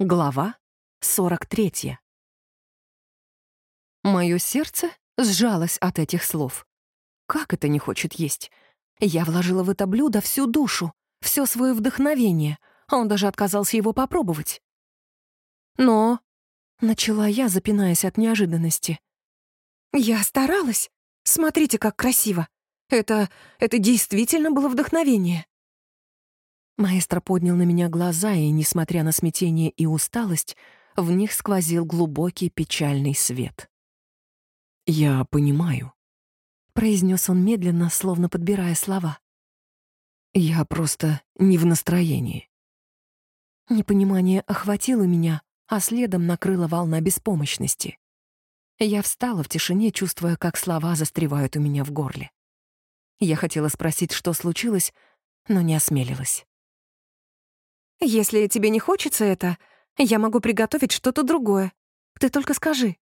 Глава 43. Мое сердце сжалось от этих слов. Как это не хочет есть? Я вложила в это блюдо всю душу, все свое вдохновение, а он даже отказался его попробовать. Но... Начала я, запинаясь от неожиданности. «Я старалась. Смотрите, как красиво. Это... это действительно было вдохновение». Маэстро поднял на меня глаза, и, несмотря на смятение и усталость, в них сквозил глубокий печальный свет. «Я понимаю», — произнес он медленно, словно подбирая слова. «Я просто не в настроении». Непонимание охватило меня, а следом накрыла волна беспомощности. Я встала в тишине, чувствуя, как слова застревают у меня в горле. Я хотела спросить, что случилось, но не осмелилась. «Если тебе не хочется это, я могу приготовить что-то другое. Ты только скажи».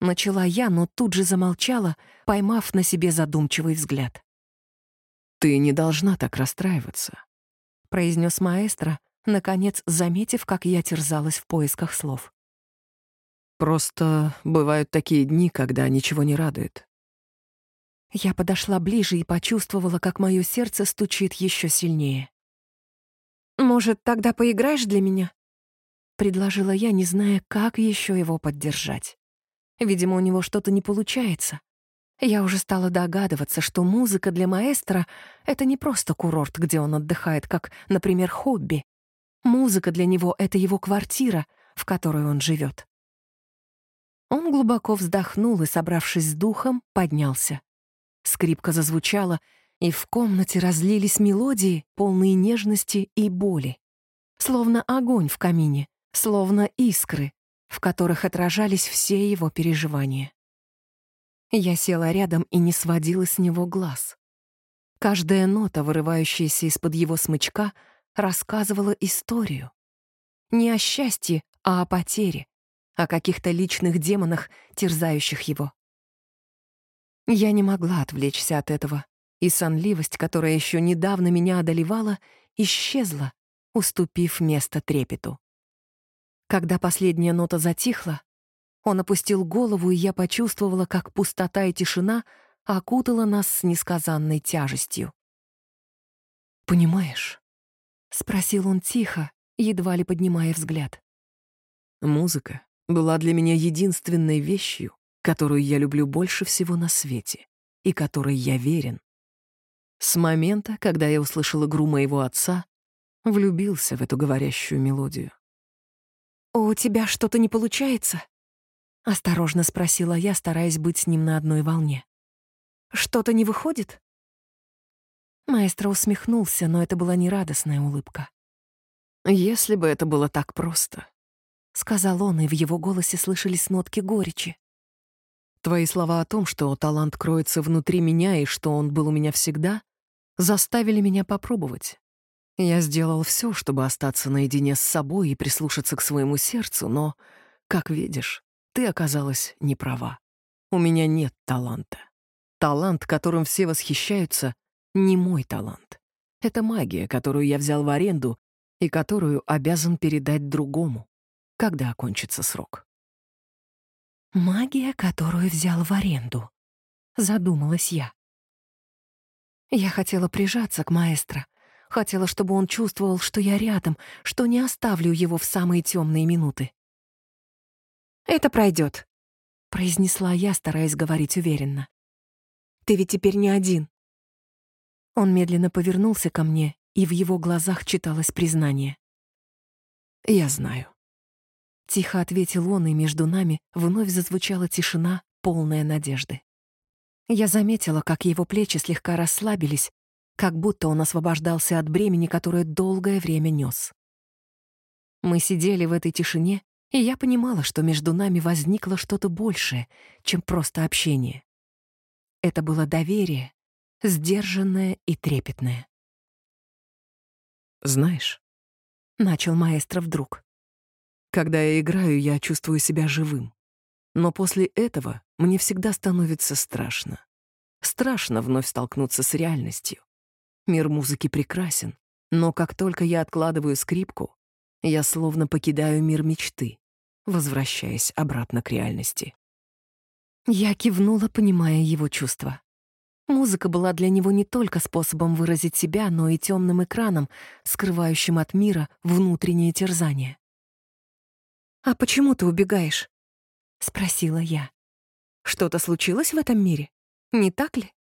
Начала я, но тут же замолчала, поймав на себе задумчивый взгляд. «Ты не должна так расстраиваться», — произнес маэстро, наконец заметив, как я терзалась в поисках слов. «Просто бывают такие дни, когда ничего не радует». Я подошла ближе и почувствовала, как мое сердце стучит еще сильнее. «Может, тогда поиграешь для меня?» Предложила я, не зная, как еще его поддержать. Видимо, у него что-то не получается. Я уже стала догадываться, что музыка для маэстро — это не просто курорт, где он отдыхает, как, например, хобби. Музыка для него — это его квартира, в которой он живет. Он глубоко вздохнул и, собравшись с духом, поднялся. Скрипка зазвучала — и в комнате разлились мелодии, полные нежности и боли. Словно огонь в камине, словно искры, в которых отражались все его переживания. Я села рядом и не сводила с него глаз. Каждая нота, вырывающаяся из-под его смычка, рассказывала историю. Не о счастье, а о потере, о каких-то личных демонах, терзающих его. Я не могла отвлечься от этого, и сонливость, которая еще недавно меня одолевала, исчезла, уступив место трепету. Когда последняя нота затихла, он опустил голову, и я почувствовала, как пустота и тишина окутала нас с несказанной тяжестью. «Понимаешь?» — спросил он тихо, едва ли поднимая взгляд. «Музыка была для меня единственной вещью, которую я люблю больше всего на свете и которой я верен. С момента, когда я услышал игру моего отца, влюбился в эту говорящую мелодию. «У тебя что-то не получается?» — осторожно спросила я, стараясь быть с ним на одной волне. «Что-то не выходит?» Маэстро усмехнулся, но это была не радостная улыбка. «Если бы это было так просто», — сказал он, и в его голосе слышались нотки горечи. «Твои слова о том, что талант кроется внутри меня и что он был у меня всегда, заставили меня попробовать. Я сделал все, чтобы остаться наедине с собой и прислушаться к своему сердцу, но, как видишь, ты оказалась не права. У меня нет таланта. Талант, которым все восхищаются, не мой талант. Это магия, которую я взял в аренду и которую обязан передать другому, когда окончится срок. «Магия, которую взял в аренду», — задумалась я. Я хотела прижаться к маэстро, хотела, чтобы он чувствовал, что я рядом, что не оставлю его в самые темные минуты. «Это пройдет», — произнесла я, стараясь говорить уверенно. «Ты ведь теперь не один». Он медленно повернулся ко мне, и в его глазах читалось признание. «Я знаю». Тихо ответил он, и между нами вновь зазвучала тишина, полная надежды. Я заметила, как его плечи слегка расслабились, как будто он освобождался от бремени, которое долгое время нес. Мы сидели в этой тишине, и я понимала, что между нами возникло что-то большее, чем просто общение. Это было доверие, сдержанное и трепетное. «Знаешь», — начал маэстро вдруг, «когда я играю, я чувствую себя живым. Но после этого мне всегда становится страшно. Страшно вновь столкнуться с реальностью. Мир музыки прекрасен, но как только я откладываю скрипку, Я словно покидаю мир мечты, возвращаясь обратно к реальности. Я кивнула, понимая его чувства. Музыка была для него не только способом выразить себя, но и темным экраном, скрывающим от мира внутреннее терзание. «А почему ты убегаешь?» — спросила я. «Что-то случилось в этом мире? Не так ли?»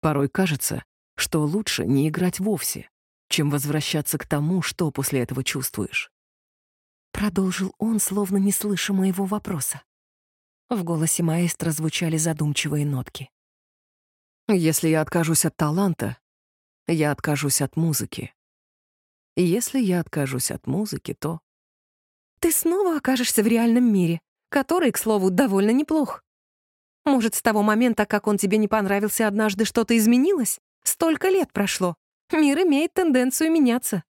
Порой кажется, что лучше не играть вовсе, чем возвращаться к тому, что после этого чувствуешь. Продолжил он, словно не слыша моего вопроса. В голосе маэстро звучали задумчивые нотки. Если я откажусь от таланта, я откажусь от музыки. И если я откажусь от музыки, то... Ты снова окажешься в реальном мире, который, к слову, довольно неплох. Может, с того момента, как он тебе не понравился однажды, что-то изменилось? Столько лет прошло. Мир имеет тенденцию меняться.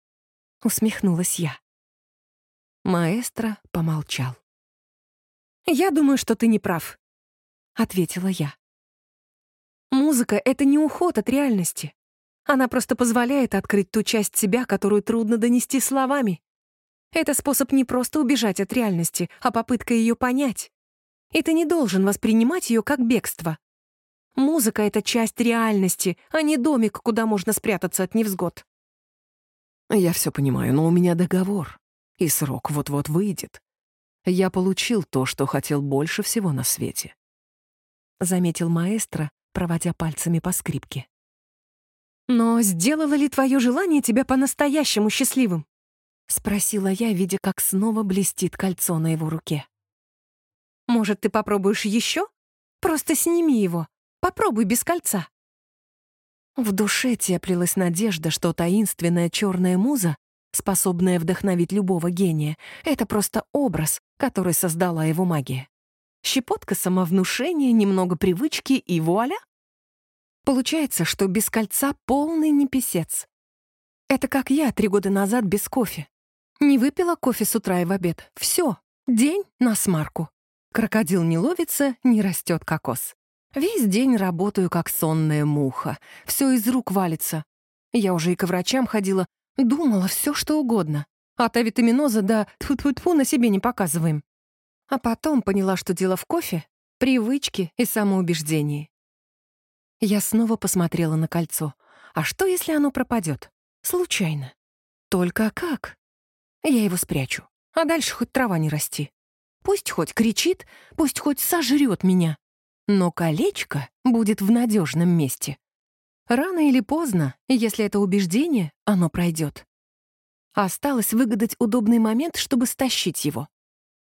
Усмехнулась я. Маэстро помолчал. «Я думаю, что ты не прав», — ответила я. Музыка — это не уход от реальности. Она просто позволяет открыть ту часть себя, которую трудно донести словами. Это способ не просто убежать от реальности, а попытка ее понять. И ты не должен воспринимать ее как бегство. Музыка — это часть реальности, а не домик, куда можно спрятаться от невзгод. Я все понимаю, но у меня договор, и срок вот-вот выйдет. Я получил то, что хотел больше всего на свете. Заметил маэстро, проводя пальцами по скрипке. «Но сделало ли твое желание тебя по-настоящему счастливым?» — спросила я, видя, как снова блестит кольцо на его руке. «Может, ты попробуешь еще? Просто сними его. Попробуй без кольца». В душе теплилась надежда, что таинственная черная муза, способная вдохновить любого гения, это просто образ, который создала его магия. Щепотка самовнушения, немного привычки и вуаля. Получается, что без кольца полный неписец. Это как я три года назад без кофе. Не выпила кофе с утра и в обед. Все, день на смарку. Крокодил не ловится, не растет кокос. Весь день работаю, как сонная муха. Все из рук валится. Я уже и к врачам ходила, думала все, что угодно. От авитаминоза до тьфу-тьфу-тьфу на себе не показываем. А потом поняла, что дело в кофе, привычке и самоубеждении. Я снова посмотрела на кольцо. А что, если оно пропадет? Случайно. Только как? Я его спрячу. А дальше хоть трава не расти. Пусть хоть кричит, пусть хоть сожрет меня. Но колечко будет в надежном месте. Рано или поздно, если это убеждение, оно пройдет. Осталось выгадать удобный момент, чтобы стащить его.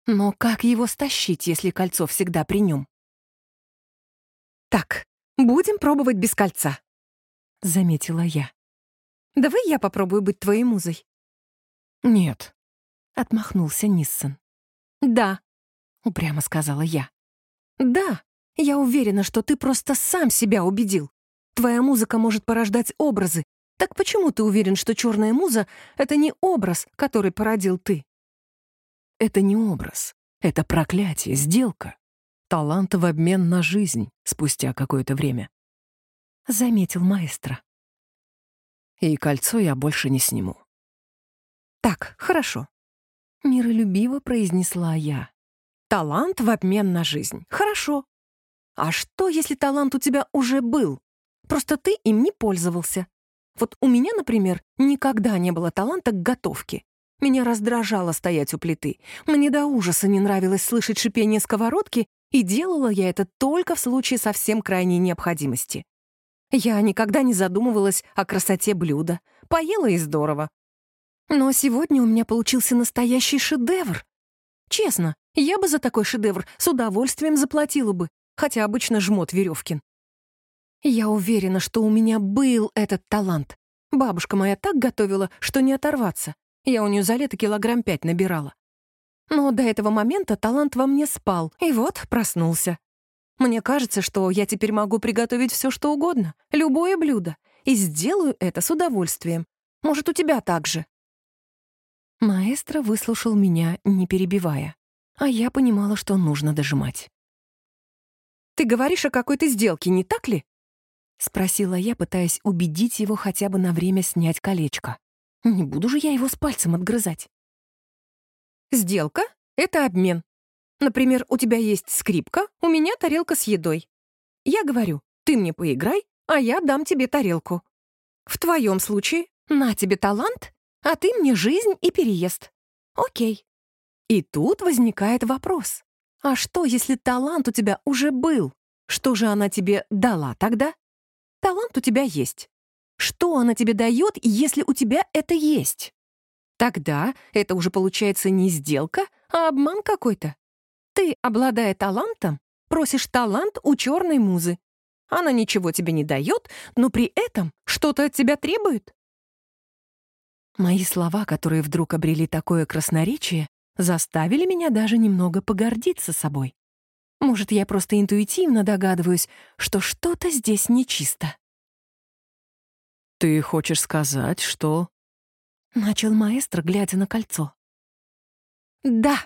Но как его стащить, если кольцо всегда при нем? «Так, будем пробовать без кольца», — заметила я. «Давай я попробую быть твоей музой». «Нет», — отмахнулся Ниссон. «Да», — упрямо сказала я. «Да, я уверена, что ты просто сам себя убедил. Твоя музыка может порождать образы. Так почему ты уверен, что черная муза — это не образ, который породил ты?» Это не образ. Это проклятие, сделка. Талант в обмен на жизнь спустя какое-то время. Заметил маэстро. И кольцо я больше не сниму. Так, хорошо. Миролюбиво произнесла я. Талант в обмен на жизнь. Хорошо. А что, если талант у тебя уже был? Просто ты им не пользовался. Вот у меня, например, никогда не было таланта к готовке. Меня раздражало стоять у плиты. Мне до ужаса не нравилось слышать шипение сковородки, и делала я это только в случае совсем крайней необходимости. Я никогда не задумывалась о красоте блюда. Поела и здорово. Но сегодня у меня получился настоящий шедевр. Честно, я бы за такой шедевр с удовольствием заплатила бы, хотя обычно жмот Веревкин. Я уверена, что у меня был этот талант. Бабушка моя так готовила, что не оторваться. Я у нее за лето килограмм пять набирала. Но до этого момента талант во мне спал, и вот проснулся. Мне кажется, что я теперь могу приготовить все, что угодно, любое блюдо, и сделаю это с удовольствием. Может, у тебя так же?» Маэстро выслушал меня, не перебивая, а я понимала, что нужно дожимать. «Ты говоришь о какой-то сделке, не так ли?» — спросила я, пытаясь убедить его хотя бы на время снять колечко. Не буду же я его с пальцем отгрызать. Сделка — это обмен. Например, у тебя есть скрипка, у меня тарелка с едой. Я говорю, ты мне поиграй, а я дам тебе тарелку. В твоем случае на тебе талант, а ты мне жизнь и переезд. Окей. И тут возникает вопрос. А что, если талант у тебя уже был? Что же она тебе дала тогда? Талант у тебя есть. Что она тебе дает, если у тебя это есть? Тогда это уже получается не сделка, а обман какой-то. Ты, обладая талантом, просишь талант у черной музы. Она ничего тебе не дает, но при этом что-то от тебя требует. Мои слова, которые вдруг обрели такое красноречие, заставили меня даже немного погордиться собой. Может, я просто интуитивно догадываюсь, что что-то здесь нечисто. «Ты хочешь сказать, что...» Начал маэстро, глядя на кольцо. «Да,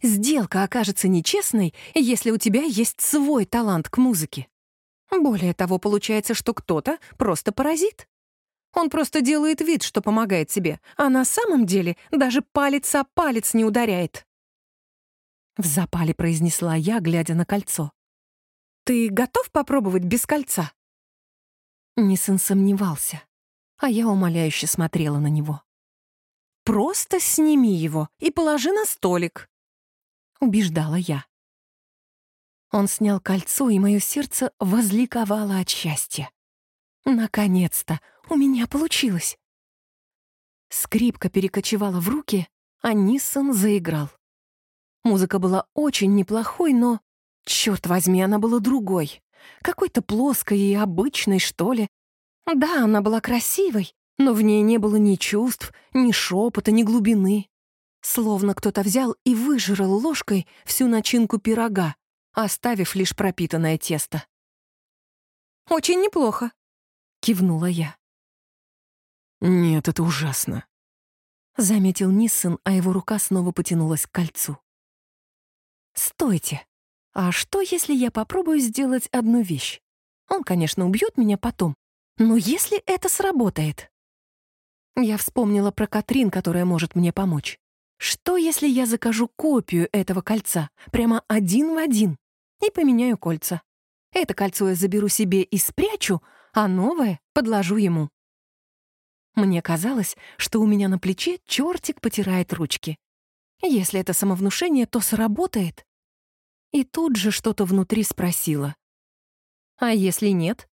сделка окажется нечестной, если у тебя есть свой талант к музыке. Более того, получается, что кто-то просто паразит. Он просто делает вид, что помогает тебе, а на самом деле даже палец о палец не ударяет. В запале произнесла я, глядя на кольцо. «Ты готов попробовать без кольца?» Нисон сомневался, а я умоляюще смотрела на него. «Просто сними его и положи на столик», — убеждала я. Он снял кольцо, и мое сердце возликовало от счастья. Наконец-то у меня получилось. Скрипка перекочевала в руки, а Ниссон заиграл. Музыка была очень неплохой, но, черт возьми, она была другой. Какой-то плоской и обычной, что ли. Да, она была красивой, но в ней не было ни чувств, ни шепота, ни глубины. Словно кто-то взял и выжрал ложкой всю начинку пирога, оставив лишь пропитанное тесто. «Очень неплохо», — кивнула я. «Нет, это ужасно», — заметил Ниссон, а его рука снова потянулась к кольцу. «Стойте! А что, если я попробую сделать одну вещь? Он, конечно, убьет меня потом, но если это сработает?» Я вспомнила про Катрин, которая может мне помочь. Что, если я закажу копию этого кольца, прямо один в один, и поменяю кольца? Это кольцо я заберу себе и спрячу, а новое подложу ему. Мне казалось, что у меня на плече чертик потирает ручки. Если это самовнушение, то сработает. И тут же что-то внутри спросило. А если нет?